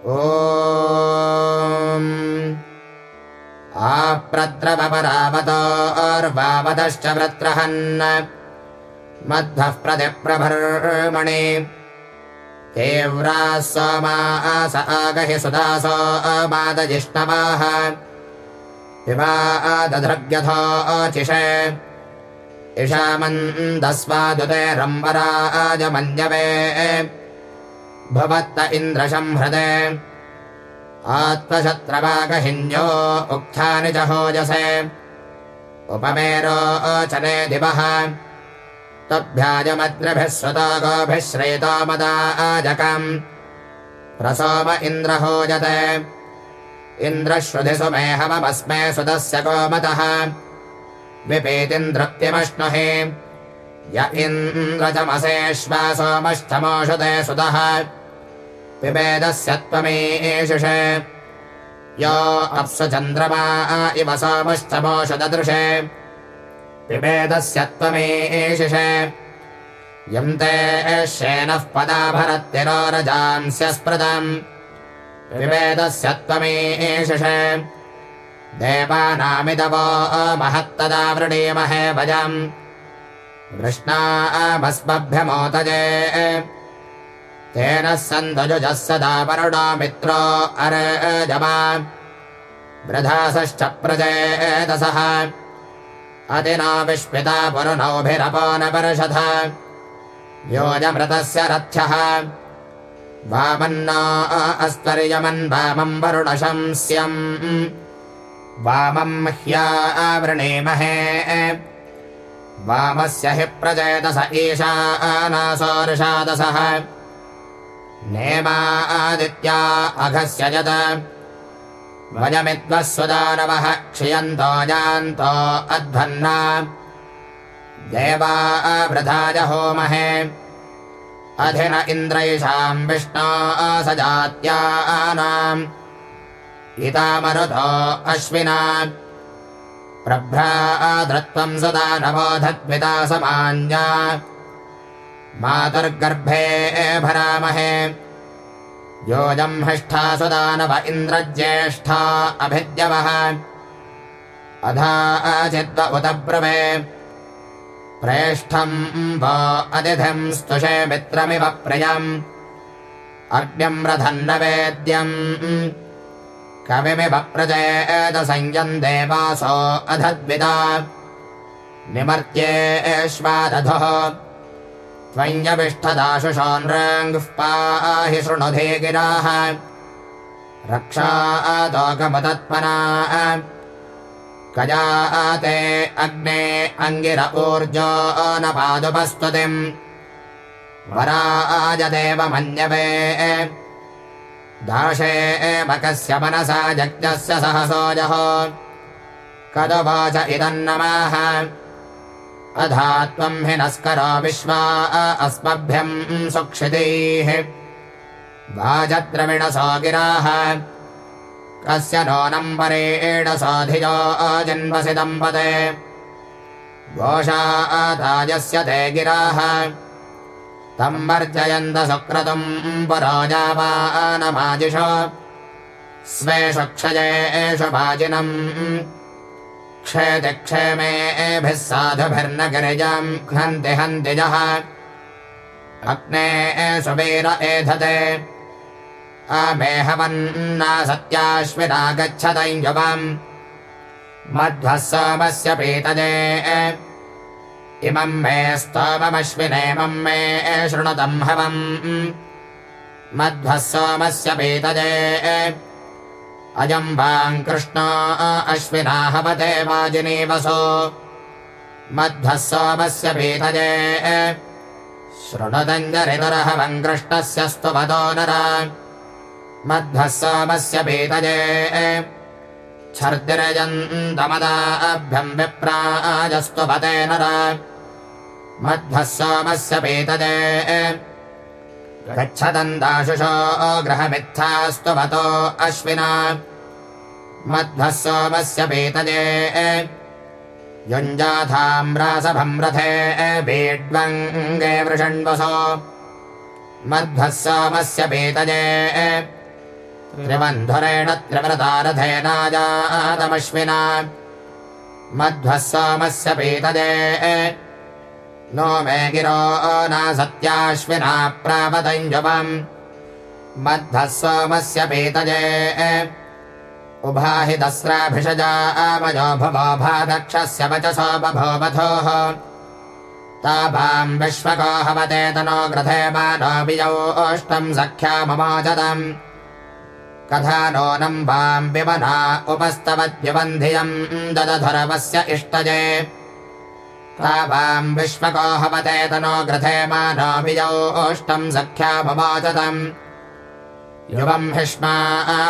आप्रद्रवपरावतोर्वावतश्च वृत्रहन् मध्वः प्रतिप्रभर्मणि तीव्राः सोमा स आगहि सुदासो अमादजिष्णवाः पिबा दधृग्यथोचिषे इषामन्दस्वादुते रम्बराजमन्यवे भवत्त इन्द्रशंहृदे आत्मशत्रवागहिन्यो उक्थानि च होजसे। उपमेरोचने दिवः। त्वभ्याजमद्रभिः सुतो गोभिः श्रेतो मदाजकम् प्रसोम इन्द्रहोजते इन्द्रश्रुधिसुमेहमस्मे सुतस्य गोमतः। विपेतिन्द्रप्यमश्नुहि य इन्द्रचमसेश्वासोमश्चमोषुते सुतः पिबेदस्य त्वमेषुषे यो अप्सु चन्द्रमा इव सोमश्चमोषददृशे। पिबेदस्य त्वमेषुषे यम् ते श्येनः पदा भरत्यरोरजांस्य स्मृतम् पिबेदस्य त्वमेषुषे देवानामिदवो महत्तदा वृणीमहे भजम् कृष्णाभस्मभ्यमोतजे तेन सन्दजुजः सदा वरुणो मित्रो अरजमा वृधासश्च प्रजेदसः अतिना विश्विता पुरुणोभिरपोनपर्षथ योजमृतस्य रथ्यः। वामन्ना अस्त्वर्यमन् वामम् वरुणशंस्यम्। वामम् ह्यावृणीमहे वामस्य हि प्रजयदस ईशानासोर्षादसः नेमादित्या अघस्य यत्। सुदानवः क्षियन्तो जान्तो अध्वन्ना। देवा वृथाय होमहे। अधिन इन्द्रैषाम् विष्णो सजात्यानाम् इतामरुतो अश्विना। प्रभ्रादृत्वम् सुदानवोधद्विता समान्या मातुर्गर्भे भरामहे। योजम् हष्ठा सुदानव इन्द्रज्येष्ठा अभिद्यवः। अधा अचिद्व उत ब्रवे। प्रेष्ठम् वो अतिथिम् स्तुषे मित्रमिव प्रियम्। अग्न्यम् रथन्न वेद्यम्। कविमिव प्रजयेदसंयम् देवासो अधद्विदा। निमर्त्येष्वादधुः त्वञ्जविष्ठदाशुषोन्रङ्गः पाहि शृणुधे गिराः। रक्षादोकमतत्मना कजा ते अग्ने अङ्गिर ऊर्जो न पादुपस्तुतिम्। वराजदेव मन्यवे दाशे मकस्य मनसा यज्ञस्य सहसोजः कदवाच इदन्नमाः अधा त्वम् हि नस्करो विश्वा अस्मभ्यम् सुक्षितीः। वाजद्रविणसो गिराः। कस्य नो नम्बरेण साधिजो अजन्मसि दम्पते। घोषाताजस्य ते गिराः। तम् वर्जयन्त सुक्रतुम् पुरोजावानमाजिष स्वेषु क्षयेषु वाजिनम् क्षेति क्षेमेभिः साधुभिर्न गिरिजाम् हन्ति हन्ति जः। अग्ने सुवीर एधते। अमेहवन्ना सत्याश्विना गच्छतञ्जुवम् मध्वः सोमस्य पीतजे इमम् मे स्तोममश्विनेमम् मे शृणुतम् हवम्। मध्वः सोमस्य पीतजे अजम् वाम् कृष्णो अश्विना हवते वाजिनीवसो मध्वः सोमस्य पीतजे शृणुतञ्जरितरहवम् कृष्णस्य स्तुवतो नर मध्वः सोमस्य पीतजे छर्दिरजन्तमदाभ्यम् विप्राजस्तुपते नर। मध्वः सोमस्य पीतजे गच्छदन्दाशुषो ग्रहमित्थास्तुवतो अश्विना। मध्वः सोमस्य पीतजे युञ्जाथाम्रासभम् रथे। बीड्वङ्गे वृषण्वसो। मध्वः सोमस्य पीतजे त्रिबन्धुरेण त्रिव्रतारथेनाजातमश्विना मध्वः सोमस्य पीतजे नो मे गिरो नासत्याश्विना प्रापतञ्जुवम् मध्वः सोमस्य पीतजे। उभाहि दस्राभिषजा आमजो भवो भादक्षस्य वचसो बभो वधोः। ताभाम् विश्वको हवते तनो ग्रथे मानो ओष्टम् सख्याममोचदम् कथा नो नम्बाम् विमना उपस्तवद्युबन्धियम् ददधरवस्य इष्टजे तावाम् विश्वको हवते तनो ग्रथे मानो बिजौ ओष्टम् सख्याममोचदम् युवम् हिष्मा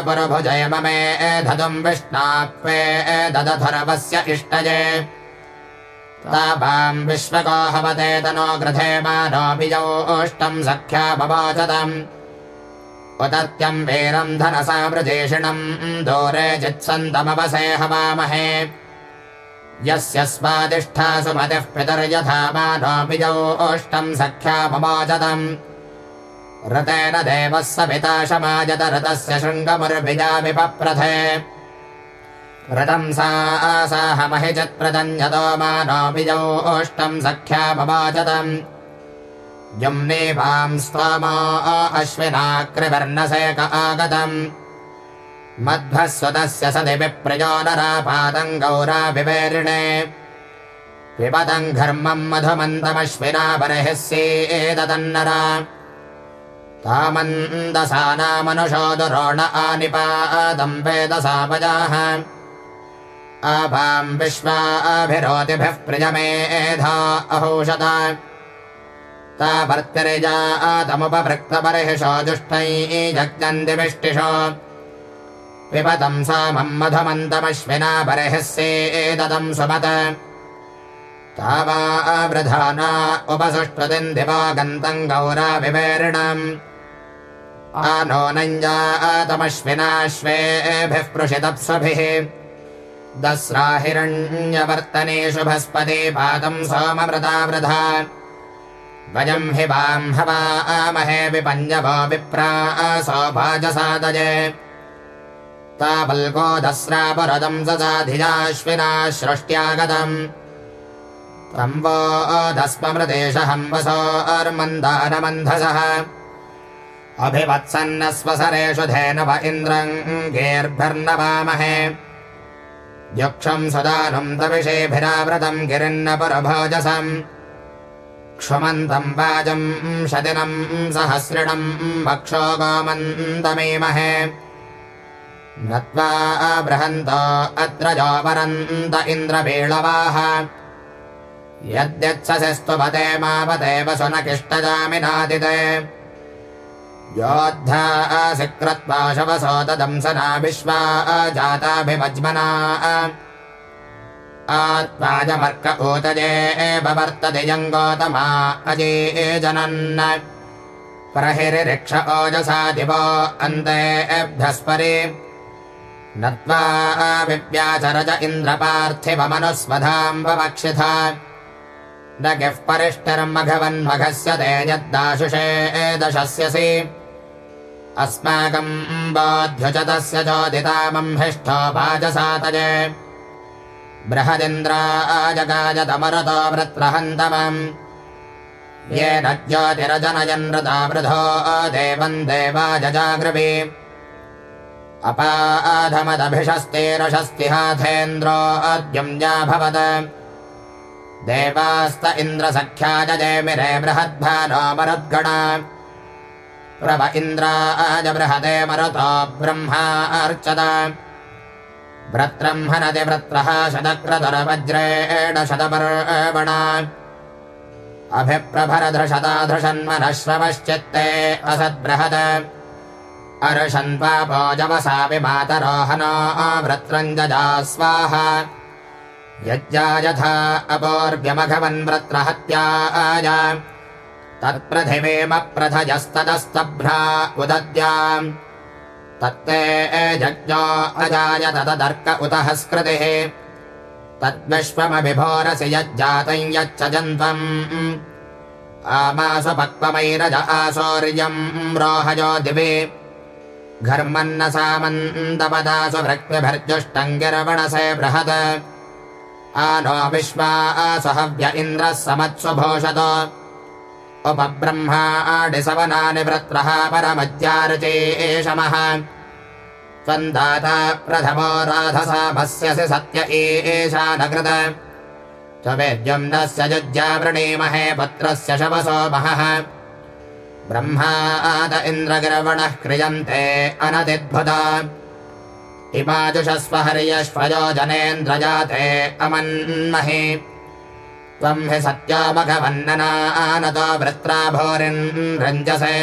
पुरुभुजय ममे धतुम् विष्णाप्वे ददधरवस्य इष्टजे तावाम् विश्वको हवते तनो ग्रथे मानो बिजौ ओष्टम् सख्याममोचदम् उदत्यम् वीरम् धनसामृजेषिणम् दूरे चित्सन्तमवसे हवामहे यस्य स्वादिष्ठा सुमतिः पितर्यथा मानो बिजौ ओष्टम् सख्याममोचदम् ऋतेन देवः सपिता शमाजत ऋतस्य शृङ्गमुर्भिजा विपप्रथे ऋतम् सा आसाहमहिचित्प्रदन्यतो मानोऽभिजौ ओष्टम् सख्यामवाचतम् युम्नेवाम् स्तोमो अश्विनाकृवर्णसेक आगतम् मध्वः सुतस्य सदि विप्रजो नरापादम् गौराविवेरिणे। पिबतम् घर्मम् मधुमन्तमश्विना बर्हिस्येदतन्नरा तामन्दसानामनुषो दुरोण वेदसापजाः आभाम् विश्वाभिरोतिभिः प्रियमेधा अहोषता। तावर्त्यरिजातमुपभृक्तबर्हिषो जुष्टैजग्नन्ति विष्टिषो पिबतम् सामम् मधुमन्तमश्विना सुमत। तावावृधाना उपसुष्टुतिम् दिवागन्तम् गौराविवेरिणम्। आनो नञ्जातमश्विनाश्वेभिः पृषितप्स्वभिः दस्रा हिरण्यवर्तने शुभस्पति पादम् सोममृता वृथा वयम् हि वाम् हवामहे विपञ्जवो विप्रा सौभाजसादये तावल्को दस्रापरदम् ससाधिजाश्विना सृष्ट्यागतम् तम् वो दस्ममृदेशहम्बसो अर्मन्दानमन्धसः अभिवत्सन्नस्वसरेषु धेनव इन्द्रम् गेर्भिर्नवामहे। यक्षम् सदानुम् तविषेभिरावृतम् गिरिन्नपुरभोजसम् क्षुमन्तम् वाजम् शदिनम् सहस्रिणम् वक्षो गोमन्तमीमहे नत्वा बृहन्त अत्र जोपरन्त इन्द्रवीळवाः यद्यत्ससिस्तुपते मावते वसुनकिष्टजामिनादिते योद्धा असि कृत्वा शवसो तदंसना विश्वा जाताभिमज्मना। आत्वाजमर्क ऊतजे एवर्तति यङ्गोतमा अजे जनन् प्रहिरिक्ष ओजसा दिवो अन्तेभ्यस्परि नत्वा विव्याचरज इन्द्रपार्थिवमनुस्वधाम् ववक्षिथा न गिः परिष्टर्मघवन्मघस्य ते यद्दाशुषे दशस्यसि अस्माकम् बोध्युचतस्य चोदितामम् हिष्ठो वाजसातजे बृहदिन्द्राजगाजतमरतो वृत्रहन्तमम्। येन ज्योतिरजनयन्रता वृधो देवम् देवाजजागृवि अपाधमदभिषस्तेरशस्तिहाथेन्द्रो अद्युम्या भवत् देवास्त इन्द्रसख्याज जयमिरे बृहद्भानो मरुद्गणा प्रभ इन्द्राज बृहदे मरुतो ब्रह्मा अर्चत व्रत्रह्मनदि व्रत्रः शतक्रतुरवज्रेण शतपर्वणा अभिप्रभरधृषता धृषन्मनश्रवश्चित्ते असद्बृहद। अर्षन्पापो जवसा विमातरोहनो वृत्रञ्जजा स्वाहा यज्ञा यथा अपोर्व्यमघवन्व्रत्रहत्याय। तत्पृथिवीमप्रथजस्ततस्तभ्रा उदद्याम् तत्ते जज्ञो अजाय तदर्क उत हस्कृतिः तद्विश्वमभिभोरसि यज्जातम् यच्च जन्त्वम् आमासु पक्वमैरज आसौर्यम् रोहजो दिवि। घर्मन्न सामन्तपदासु भृक्तिभिर्जुष्टङ्गिरवणसे बृहत् आ नो विश्वा सहव्य इन्द्रः समत्सु भोषत उपब्रह्माडिसवनानि वृत्रः परमज्यारुचेशमः त्वन्दाता प्रथमो राधसामस्यसि सत्य एषा न कृत त्ववेद्युम्नस्य जुज्जावृणीमहे पुत्रस्य शवसो महः ब्रह्माद इन्द्रगिरवणः क्रियन्ते अनतिद्भुता। इमाजुषस्व हर्यश्वयो जनेन्द्रजाते अमन्महे। त्वम् हि सत्यामघवन्ननानतो वृत्रा भूरिन् रञ्जसे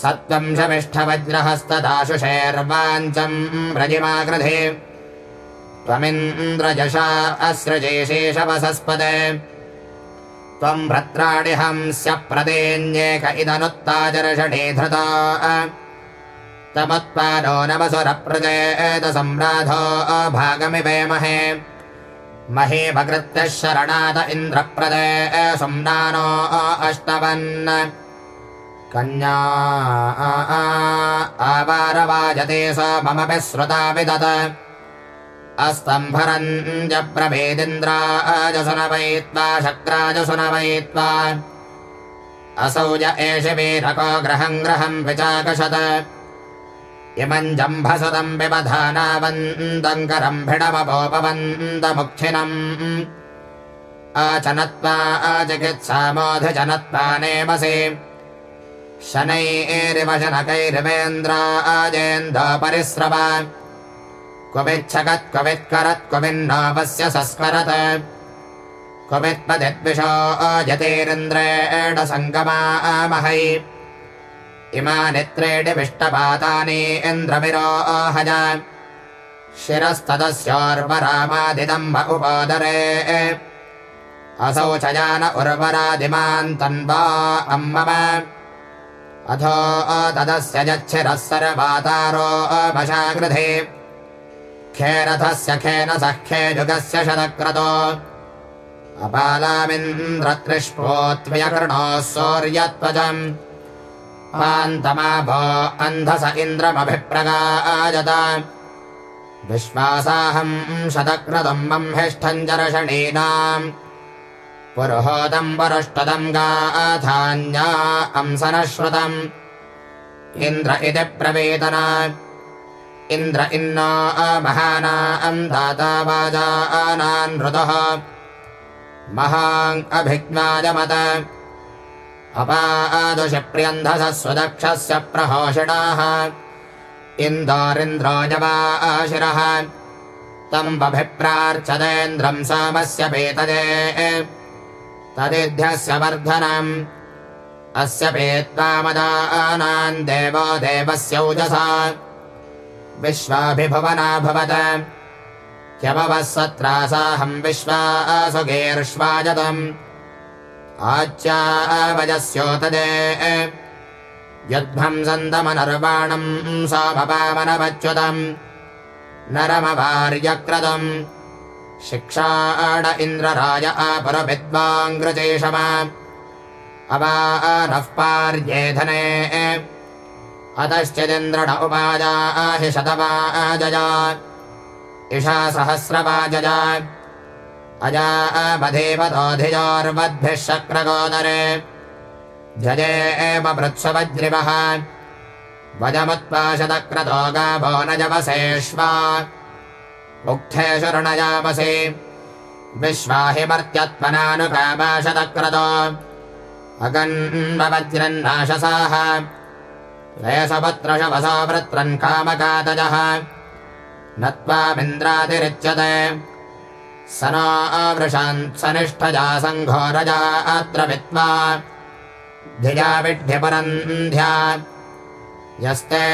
सत्त्वम् शमिष्ठवज्रहस्तदाशुषेर्वाञ्चम् व्रजिमाकृधे त्वमिन्द्रजशा अस्रजेशेषवसस्पदे त्वम् भ्रत्राणि हंस्य प्रदेन्येक इदनुत्ताजर्षणे धृता। तमुत्पादो नवसुरप्रजेतसम्राधो भागमिवेमहे महीमकृत्यः शरणाद इन्द्रप्रदे सुम्नानो अष्टवन्। कन्या आवारवाजते स ममपि श्रुता विदत अस्तम्भरञ्जप्रभेदिन्द्राजसुनवयित्वा शक्राजसुनवयित्वा असौ य एष वीरको ग्रहम् ग्रहम् विचाकशत इमम् जम्भसुतम् विबधानावन्तम् करम् भिडमपोपवन्तमुखिनम् आचनत्वा आचिकित्सामोऽधिजनत्वा नेमसि शनैरिव शनकैर्वेन्द्राजेन्द्र परिस्रव क्वमिच्छकत्क्वमित्करत्क्वमिन्नामस्य सस्मरत् क्वमित्पदिद्विषो यतेरिन्द्रेण सङ्गमामहै। इमानित्रेडिविष्टपातानि इन्द्रमिरोहज। शिरस्तदस्योर्वरामादिदम्ब उपोदरे। असौ च जान उर्वरादिमान् तन्वा अम्मम। अथो तदस्य यच्छिरः सर्वातारो मशाकृधे अमशागृधे खेरथस्य खेन सख्ये जुगस्य शतक्रतो अपालामिन्द्रत्रिष्पोत्व्यकृणोः सौर्यत्वजम् पान्तमाभो अन्धस इन्द्रमभिप्रगायत विश्वासाहम् शतक्रतुम् बह्निष्ठम् जर्षणीनाम्। पुरुहोदम् वरुष्टदम् गाथान्या अंसनश्रुतम्। इन्द्र इति प्रवेदना इन्द्र इन्नो महाना अन्दाता वाजानान् ऋतुः महाङ् अभिज्ञायमत। अपादुषप्र्यन्धसः स्वदक्षस्य प्रहोषिणाः। इन्दोरिन्द्रोजवाशिरः तम् बभिप्रार्चदेन्द्रम् सामस्य पेतजे तदिध्यस्य वर्धनम्। अस्य पेत्वामदानान् देवो देवस्यौजसा विश्वाभिभुवनाभवत। ह्यमवः सत्रासाहम् विश्वासुगेर्ष्वाजतम् आच्यावजस्योतदे। यद्भंसन्दमनर्वाणम् सोमपामनवच्युतम् नरमवार्यक्रतम् शिक्षाड इन्द्रराज आपरविद्वाङ्ग्रजेषम अवा नः पार्येधने अतश्चिदिन्द्रण उपाजाहि शतवाजया इषा सहस्रवाजया अजा अवधेवतोऽधिजोर्वद्भिः शक्रगोदरे। ध्यजे एव वृत्सवज्रिवः वजमुत्पाशतक्रतो गाभो न जवसेष्वा उक्थे शरणयामसि। विश्वाहिमर्त्यत्मनानुकामाशतक्रतो अगन्वज्रन्नाशसाः लयसपत्रशवसो वृत्रन् कामकातजः। नत्वामिन्द्रातिरिच्यते। स नो आवृशान् सनिष्ठजा सङ्घोरजा अत्र वित्त्वा धिया विड्ढ्यपरन्ध्या यस्ते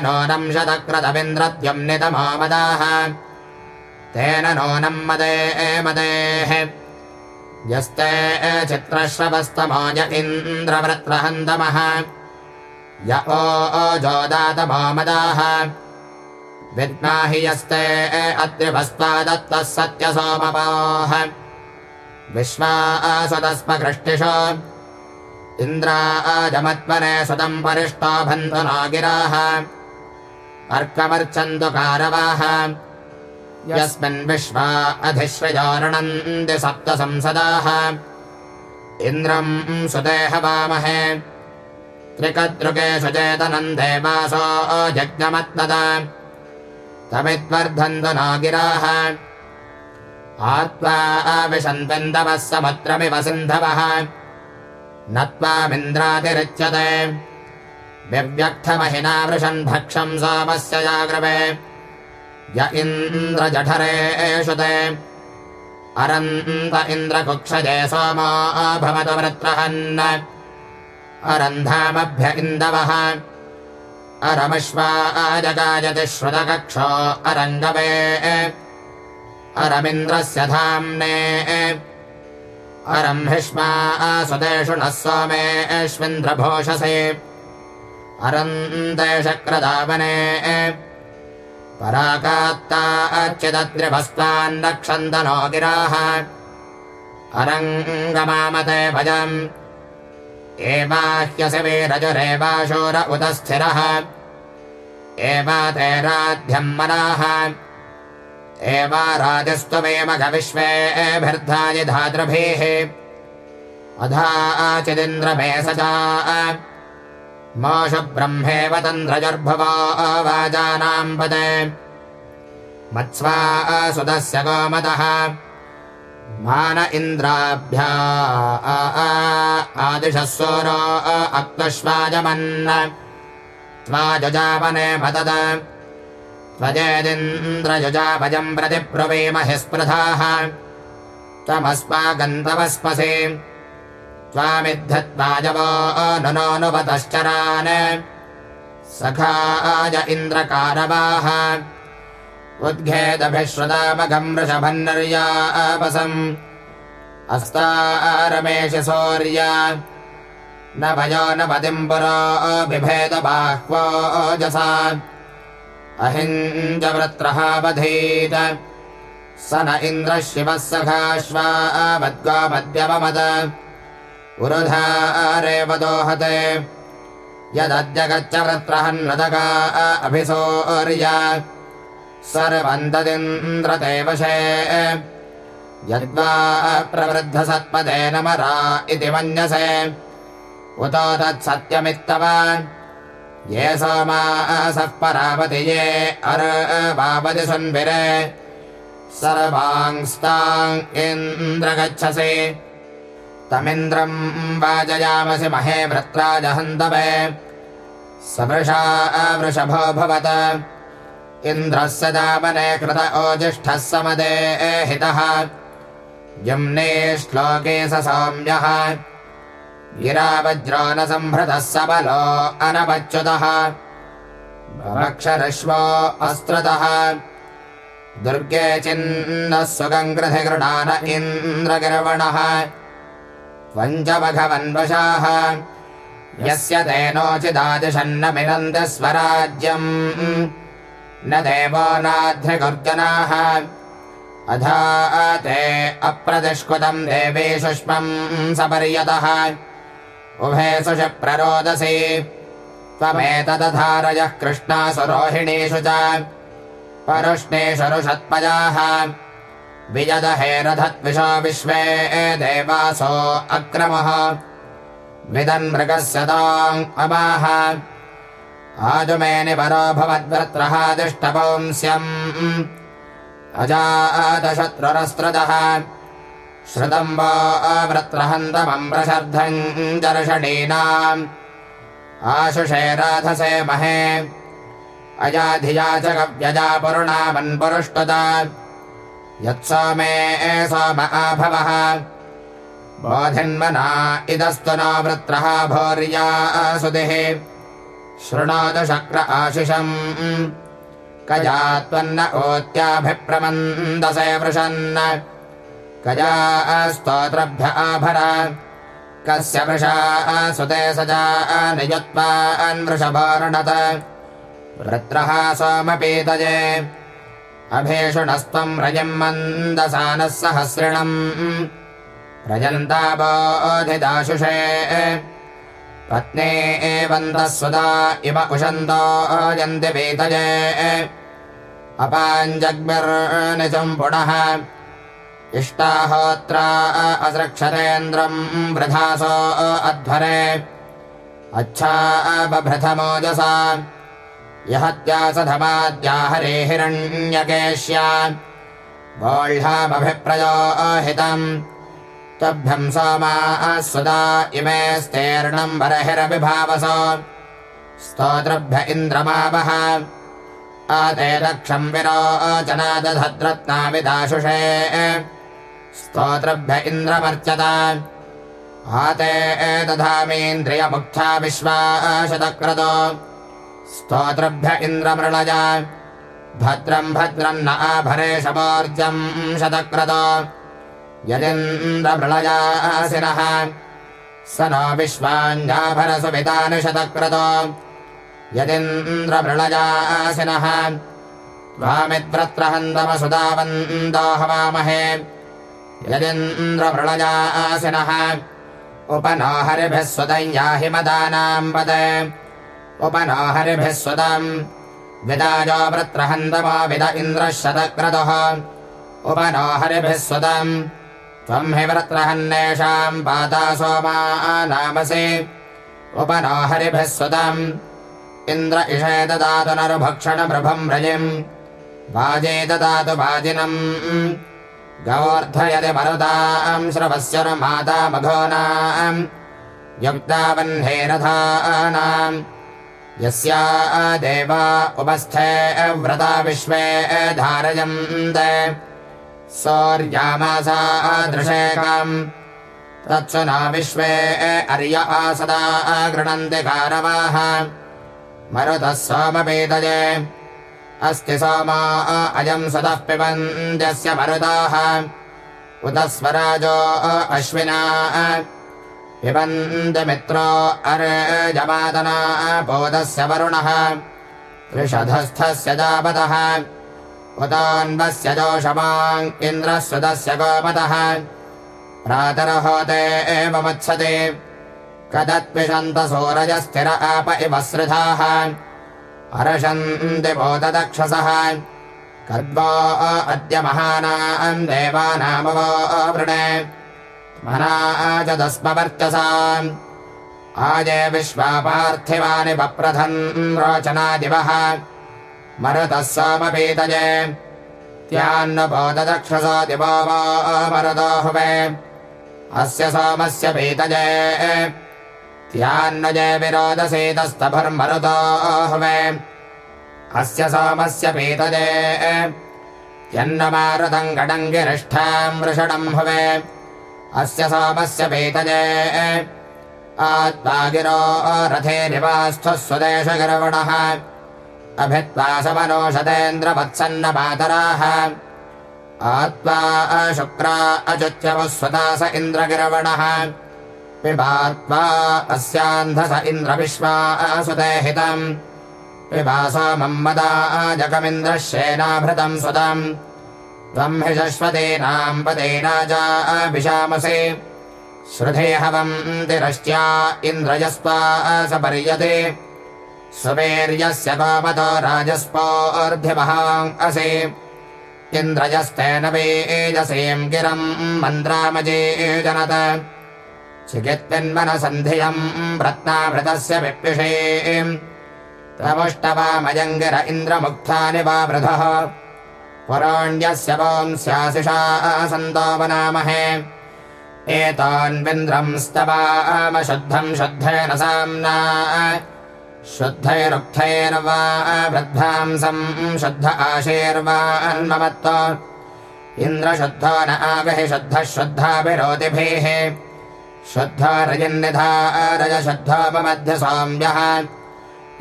नूनम् शतक्रतमिन्द्रद्युम् नितमो मदाः। तेन नूनम् मदे मदेः। यस्ते चित्रश्रवस्तमोज इन्द्रवृत्रहन्तमः य ओजोदातमो मदाः विद्माहि यस्ते अद्रिभस्त्वादत्तः सत्यसोमपाः। विश्वासदस्मकृष्टिषु इन्द्राजमत्मने सुतम् परिष्टो बन्धु नो गिराः अर्कमर्चन्तु कारवाः। यस्मिन् विश्वा अधिश्वजारणन्ति सप्त संसदाः इन्द्रम् सुदेह वामहे त्रिकदृगेषु चेतनम् देवासो जज्ञमत्नदा तमिद्वर्धन्तु नो गिराः आत्वा विशन्तिन्दवः समुद्रमिव सिन्धवः। न त्वामिन्द्रातिरिच्यते व्यव्यक्थमहिना वृषन् भक्षम् सोमस्य जाग्रवे। य इन्द्रजठरेषु ते। अरन्त इन्द्रकुक्षजे सोमो भवतु वृत्रहन् अरन्धामभ्य इन्दवः अरमश्वा श्रुतकक्षो अरङ्गवे। अरमिन्द्रस्य धाम्ने। अरम्भिष्मा सुदेषु नः सोमेष्विन्द्रभोषसे अरन्ते शक्रदावने। पराकात्ता अर्चिदद्रिभस्तान्नक्षन्दनो गिराः। अरङ्गमामते भजम् एवाह्यसि वीरजुरेवाशूर उत स्थिरः एवा ते राध्यम् मनाः एवा राजस्त्वमेमघविश्वेभिर्धायि धातृभिः अधाचिदिन्द्रमे सजा। मोषु ब्रह्मेव तन्द्रजुर्भुवो वाजानाम् पदे। मत्स्वा सुतस्य गोमतः मान इन्द्राभ्या आदिशः सूरो अक्तश्वाजमन् त्वाजजापने मदद त्वजेदिन्द्रयुजापजम् प्रति ब्रुवीमहि स्पृधाः। त्वमस्मागन्तवस्पसि त्वामिद्धत्वाजवो नुनोऽनुपतश्चरान् सखाज इन्द्रकारवाः उद्घेदभिश्रुतामघम् वृषभन्नर्यापसम् अस्तारमेष सौर्य न भयो न पतिम् पुरो बिभेदबाह्वोजसा अहिञ्ज वृत्रः बधीत स न इन्द्रः शिवः सखाश्वावद्गोमद्यवमद उरुधारेव दोहते। यदद्यगच्च वृत्रहन्नदगा अभिसौर्य सर्वन्तदिन्द्रते वशे यद्वा प्रवृद्धसत्पदे नमरा इति मन्यसे। उतो तत्सत्यमित्तव। ये सोमासः परावति ये अरवावति सुन्विरे। सर्वांस्ताम् इन्द्र गच्छसि तमिन्द्रम् वाजयामसि महे वृत्राजहन्तवे। सवृषा वृषभो भवत इन्द्रस्य दामने कृत ओजिष्ठः समदे हितः। यम्ने श्लोके स सौम्यः। गिरावज्रो न सम्भृतः सबलो अनवच्युतः। भवक्षरश्वो अस्त्रतः। दुर्गे चिन्नः सुगङ्कृधिगृणान इन्द्रगिर्वणः। पञ्चमघवन्वशाः यस्य तेनोचिदादिशन्न मिनन्ति स्वराज्यम् न देवो नाध्रिगुर्जनाः अधा ते अप्रतिष्कृतम् देवे सुष्मम् सपर्यतः। उभे सुषि प्ररोदसि त्वमेतदधारयः कृष्णासुरोहिणीषु च। परुष्णेषु रुषत्पजाः विजदहेरधत्विषो विश्वे देवासो अक्रमः विदन्मृगस्य ताम् अमाह आजुमेनि परो भवद्वृत्रः दिष्टपौंस्यम्। अजातशत्रुरस्त्रतः श्रुतम् वो वृत्रहन्तमम् प्रशर्धम् दर्शनीनाम् आशुषे राधसे महे। अजाधिया च गव्यजा पुरुणामन्पुरुष्टुता यत्सोमे सोम आभवः। बोधिन्मना इदस्तु नो वृत्रः भौर्या सुदिः शृणोतु शक्र आशिषम्। कजा त्वन्न ओत्याभिप्रमन्दसे वृषन्। कजा स्तोत्रभ्य आभर। कस्य वृषा सुते सजा नियुत्वान्वृषभोर्णत वृत्रः सोमपीतजे। अभीषुणस्त्वम् रजम् मन्दसानः सहस्रिणम्। रजन्ताबोधिदाशुषे पत्ने एवन्तः सुदा इव उशन्तो यन्ति वीतये। अपाञ्जग्भिर्निजम् पुनः। इष्टाहोत्रा असृक्षतेन्द्रम् वृथासो अध्वरे। अच्छा बभृथमोजसा। यहत्यासधमाद्या हरे हिरण्यकेश्या। वोढ्यामभिप्रयोहितम् तभ्यम् सोमाः सुदा इमे स्तेर्णम् बरहिरभिभावस। स्तोतृभ्य इन्द्रमावह आते दक्षम् विरोचनादधद्रत्नाविदाशुषे स्तोतृभ्य इन्द्रमर्चत। आते दधामीन्द्रियमुक्था विश्वाशतक्रतो स्तोतृभ्य इन्द्रमृणज। भद्रम् भद्रम् न आभरे शमोर्जम् शतक्रतो यदिन्द्रमृळयासिनः। स नो विश्वाञ्जाभरसुवितानुशतक्रतो यदिन्द्रमृळयासिनः। त्वामिद्व्रत्रहन्तमसुदावन्दो हवामहे यदिन्द्रमृळयासिनः। उपनो हरिभिः सुतम् याहि मदानाम् पदे। उपनो हरिभिः सुतम् विदायो वृत्रहन्तमो विद इन्द्रः शतक्रतुः। उपनो हरिभिः सुतम् हि व्रत्रहन्नेषाम् पाता सोमा नामसि। उपनो हरिभिः सुतम्। इन्द्र इषे ददातु नरुभक्षणप्रभम् व्रजिम् वाजे ददातु वाजिनम्। गौर्धयति मरुताम् श्रवस्यरुमाता मघोनाम्। युक्तावह्नेरथानाम् यस्या देवा उपस्थे व्रता विश्वे धारयन्ते सौर्यामासादृशेकम् तत्सु न विश्वे अर्य आसदा गृणन्ति कारवाः मरुतः सोमपीतये अस्ति सोमा अयम् सदः पिबन्त्यस्य मरुताः। उत स्वराजो अश्विना पिबन्त्यमित्रो अर्जमादना बोधस्य वरुणः। त्रिषधस्थस्य जापतः उतान्वस्य जोषमाम् इन्द्रस्वदस्य गोपतः। प्रातरहोते एव वत्सते कदत्विषन्तसूरजस्थिर आप इव सृथाः हर्षन्ति बोधदक्षसः कद्वो अद्य महानाम् देवानामवो वृणे। मना च दस्मवर्चसाम् आजे विश्वापार्थिवानि वप्रथन् रोचनादिवः मरुतः सोमपीतये त्यान्नबोधदक्षसो दिवो वो मरुतो हुवे अस्य सोमस्य पीतये त्यान्नजे विरोदसेतस्तभुर्मरुतो हुवे अस्य सोमस्य पीतये त्यन्नमारुतम् गडङ्गिरिष्ठाम् वृषणम् हुवे अस्य सोमस्य पीतये आत्मा रथे निवास्थः स्वदेशगिरवणः अभित्वा समनोषतेन्द्रवत्सन्न मातराः आत्मा शुक्रा अजुत्यवः स्वता स इन्द्रगिरवणः। पिबात्मा अस्यान्धस इन्द्रविश्वा सुते हितम्। पिबा सोमम् मदा जगमिन्द्रः शेनाभृतम् सुतम्। त्वम् हि शश्वतीनाम् पदेना चा अभिशामसि। श्रुधे हवम् तिरश्च्या इन्द्रजस्त्वा स पर्यते सुवीर्यस्य गोमतो राजस्पोर्ध्यमहाम् असि। इन्द्रजस्तेन वेजसीम् गिरम् मन्द्रामजेजनत चिकित्पिन्मनसन्धियम् रत्नाभृतस्य विप्युषीम् प्रमुष्टवामयङ्गिर इन्द्रमुक्तानि वा वृधः। पुराण्यस्य वंस्याशिषा सन्तो वनामहे। एतान्विन्द्रम् स्तवामशुद्धम् शुद्धेन साम्ना शुद्धैरुक्थैर्वा वृद्धांसम् शुद्ध आशीर्वान्ममत्त इन्द्रशुद्धो न आगहि शुद्धः शुद्धाभिरोतिभिः शुद्धा रजन्निधा रजशुद्धोपमध्य सौम्यः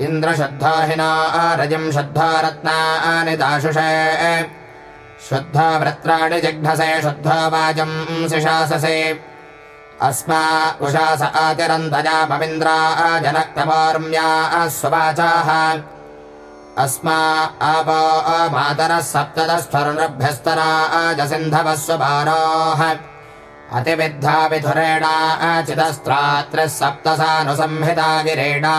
इन्द्रशुद्धो हि न रजम् शुद्धा रत्नानि दाशुषे। शुद्धा वृत्राणि जिघ्नसे शुद्धो वाजम् सिशाससे अस्मा आतिरन्तजापमिन्द्रा जनक्तमोर्म्या स्ववाचाः अस्मा आपो मातरः सप्तदस्फर्नभ्यस्तरा अजसिन्धवः स्वभारोः अतिविद्धा विधुरेणा चितस्त्रात्रिः सप्तसानुसंहिता गिरेणा।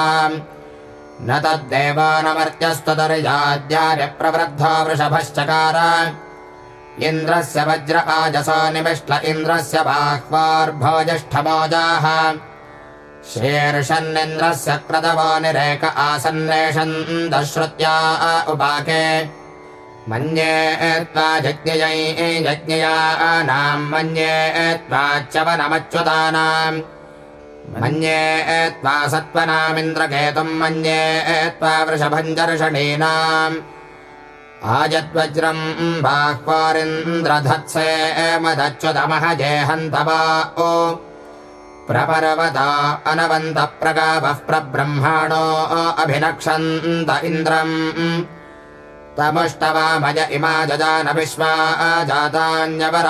न तद्देवानमर्त्यस्तुतर्याद्यार्यप्रवृद्धा वृषभश्चकार इन्द्रस्य वज्र आजसो निमिष्ट इन्द्रस्य बाह्वार्भोजिष्ठमोजाः शीर्षन्निन्द्रस्य क्रदवो निरेक आसन्नेषन्दश्रुत्या उपाके। मन्ये त्वा जज्ञयै जज्ञयानाम् मन्ये त्वाच्चवनमच्युतानाम् मन्ये त्वा सत्त्वनामिन्द्रकेतुम् मन्ये त्वा वृषभञ्जर्षणीनाम् आजद्वज्रम् बाह्वारिन्द्रधत्से मदच्युतमः जेहन्तवा। ओ। प्रपर्वता अनवन्तप्रगावः प्रब्रह्माणो अभिनक्षन्त इन्द्रम्। तमुष्टवामय इमा जजान विश्वा जातान्यवराण्यस्मात्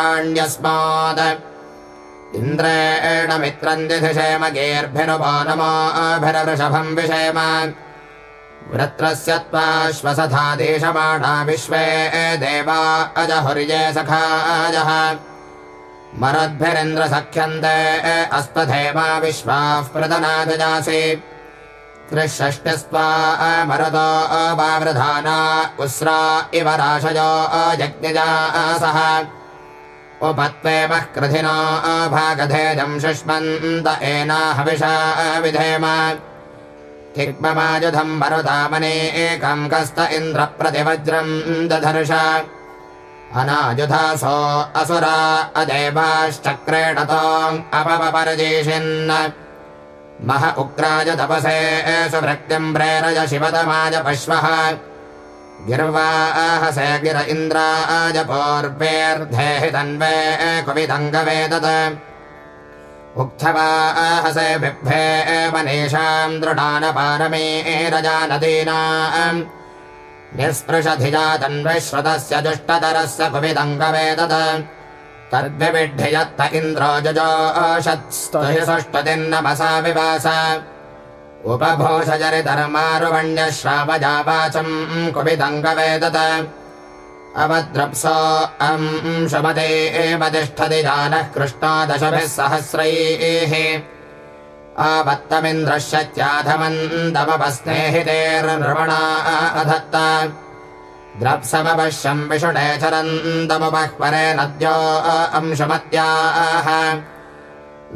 इन्द्रेण मित्रम् दिधिषेमगेर्भिनुपो नमोऽभिरवृषभम् विषेम वृत्रस्य त्वाश्वसथा देशमाणा विश्वे देवा अजहुर्ये सखाजः मरद्भिरिन्द्रसख्यन्ते अस्पधेमा विश्वाः प्रदनादजासि। त्रिषष्टिस्त्वा मरुतो वावृधाना उस्रा इव राशयो अजज्ञजासः उपत्वेमः कृधिनो भागधेजम् शुष्मन्त एना हविषा विधेम तिग्ममायुधम् मरुतामने एकम् कस्त इन्द्रप्रतिवज्रम् दधर्ष। अनायुधासो असुरा अदेवाश्चक्रेणतोम् अपपरजेषिन् मह उग्राय तपसे सुभृक्तिम् प्रेरय शिवतमाय पश्वः। गिर्वाहसे गिर इन्द्राय पूर्वेऽर्धेहि तन्वे कुविदङ्गवेदत उक्थवाहसे बिभ्रे मनीषाम् दृढानपारमे रजानदीनाम्। निःस्पृशधिजा तन्विश्रुतस्य जुष्टतरस्य कुविदङ्गवेदत तद्विविड्ढयत्त इन्द्रो जजोषत्स्तुषष्टदिन्नमसा विवास। उपभूषजरिधर्मारुवण्यश्रावजावाचम् कुविदङ्गवेदत अवद्रप्सो अम् शमते एव तिष्ठति जानः कृष्णो दशभिः सहस्रैः। आवत्तमिन्द्रश्यत्याधमन्दमपस्नेहितेर्नृपणा अधत्त। द्रप्समपश्यम् विषुणे चरन्तमुपह्वरे नद्यो अंशमत्याः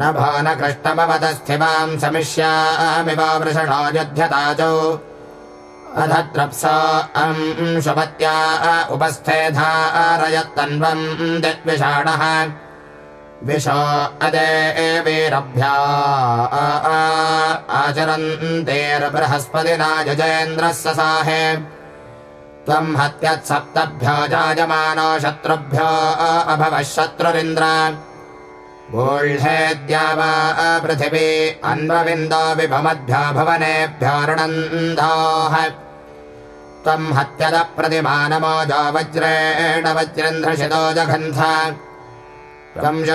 न भो न कृष्णमवतस्थिवाम् समिष्यामिव वृषणो युध्यताचौ अधद्रप्स अंशमत्या उपस्थेधारयत्तन्वम् दिग्विषाणः। विशो अदेवीरभ्या आचरन्तेर्बृहस्पतिना यजेन्द्रस्य साहे। त्वम् हत्यत्सप्तभ्यो जायमानो शत्रुभ्यो अभवः शत्रुरिन्द्र। वा पृथिवी अन्वविन्दो विभमद्भ्यो भुवनेभ्यो ऋणन्दाः त्वम् हत्यदप्रतिमानमोजो वज्रेण वज्रेन्द्रशितो जघन्थ। त्वम्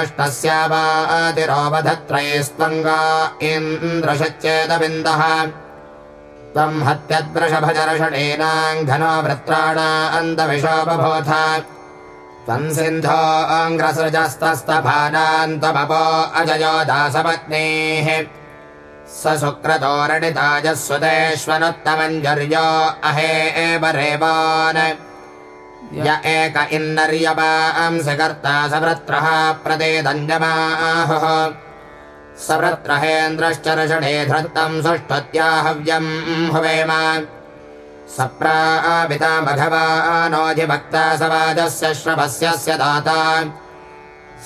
इन्द्रशच्चेदविन्दः त्वम् हत्यद्वृषभजर्षणेनाङ्घनो वृत्राणान्तविशोपभूथ त्वम् सिन्धोऽङ्ग्रसृजस्तस्तभानान्तमपो अजयो दासपत्नीः स रेवान्। य एक इन्नर्यवांसि कर्ता सवृत्रः प्रदेदञ्जमाहुः। सवृत्रहेन्द्रश्चर्षणे धृत्तम् सुष्ठुत्या हव्यम् हुवेम सप्रापिता भगवानोऽधिभक्ता सवाजस्य श्रवस्यस्य दाता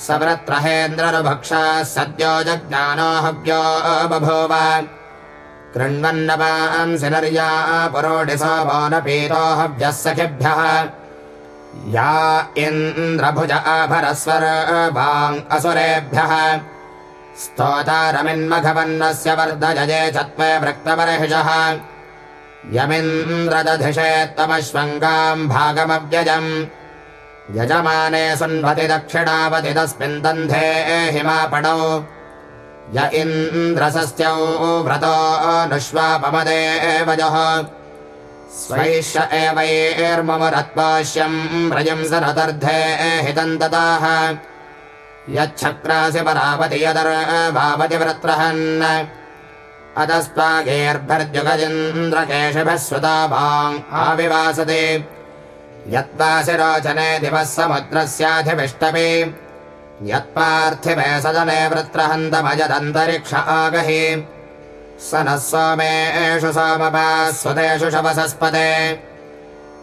सवृत्रहेन्द्ररुभक्षा सद्यो जज्ञानो हव्यो बभूव। कृण्वन्नवांसि नर्या पुरोडिसो वानपीतो हव्यः सखिभ्यः। या इन्द्रभुज आभरस्वर्वाम् असुरेभ्यः। स्तोतारमिन्मघवन्नस्य वर्धजये चत्वे वृक्तबर्हिषः यमिन्द्रदधिषे त्वमश्वङ्गाम् भागमव्यजम् यजमाने सुन्वति दक्षिणावति तस्मिन् दन्धे हिमापणौ। य इन्द्रसस्यौ व्रतो नुष्वापमदे वजः। स्वैष एवैर्ममरत्पाश्यम् व्रजम् सरतर्धे हितम् ददाः यच्छक्रासि परावति यदर्भावति व्रत्रहन् अतस्त्वागेर्भर्जुगजेन्द्रकेशभः सुताभाम् आविवासते यत्त्वासि रोचने दिवः समुद्रस्याधिविष्टपि। यत्पार्थिवे सदने वृत्रहन्तमजदन्तरिक्ष आगहि। स नः सोमेषु सोमपा स्वदेषु शवसस्पते।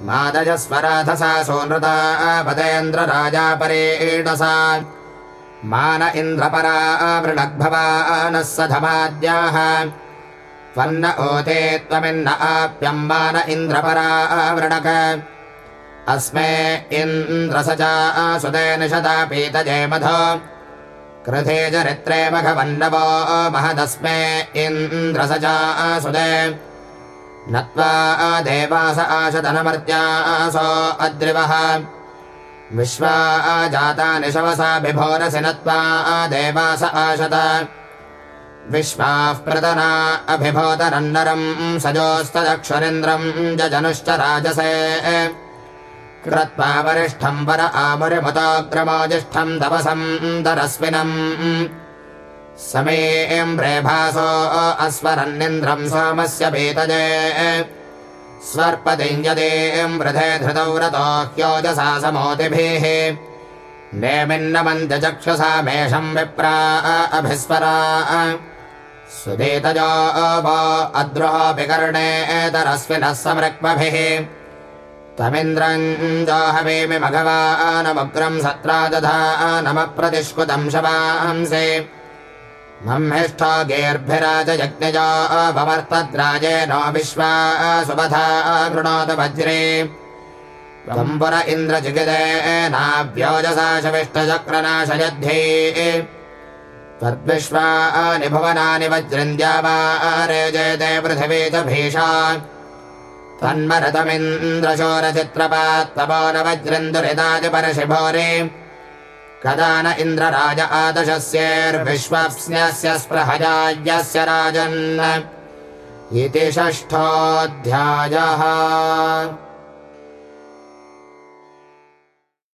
मादजस्वराधसा सोनृतापतेन्द्रराजा परेणसा मान इन्द्रपरा वृणग्भवानः स धमाद्याः। त्वन्न ओते त्वमिन्न आप्यम् मान इन्द्रपरा वृणक अस्मे इन्द्रसजा सुदे निषदा पीतजे मधो। कृते चरित्रे मघवन्नवो महदस्मे इन्द्रसजा सुदे नत्वा देवास आशतनमर्त्यासो अद्रिवः। विश्वा जातानि शवसा बिभोरसि नत्वा देवास आशत। विश्वाः प्रदना अभिभोतरन्नरम् सजोस्तदक्षरिन्द्रम् जजनुश्च राजसे। कृत्वा वरिष्ठम् वर आमुरिमुतोऽग्रमोजिष्ठम् तपसम् अस्वरन्निन्द्रम् सोमस्य पीतजे स्वर्पतिञ्जदेम् वृधे धृतौ रतो ह्योजसा समोतिभिः नेमिन्नमन्त्यचक्षुषा मेषम् विप्रा अभिस्वरा। सुदेतजो वो अद्रोऽपि कर्णे एतरस्विनः समृक्मभिः तमिन्द्रम् जोहवेमि मघवानमुग्रम् सत्रा दधा नमप्रतिष्कुतम् शवांसे गेर्भिराजयज्ञजो भवर्तद्राजे नो विश्वा सुबधा गृणोत वज्रे। त्वम्पुर इन्द्रजिगिदेनाभ्योजसा शविष्टचक्रनाशयध्ये त्वद्विश्वानि भुवनानि च भीषा तन्मरतमिन्द्रशोरचित्रपात्तपो न वज्रन्दुरितादिपरशिभोरे कदा न इन्द्रराज आदशस्यैर्विश्वप्स्न्यस्य स्पृहजायस्य राजन्। इति षष्ठोऽध्यायः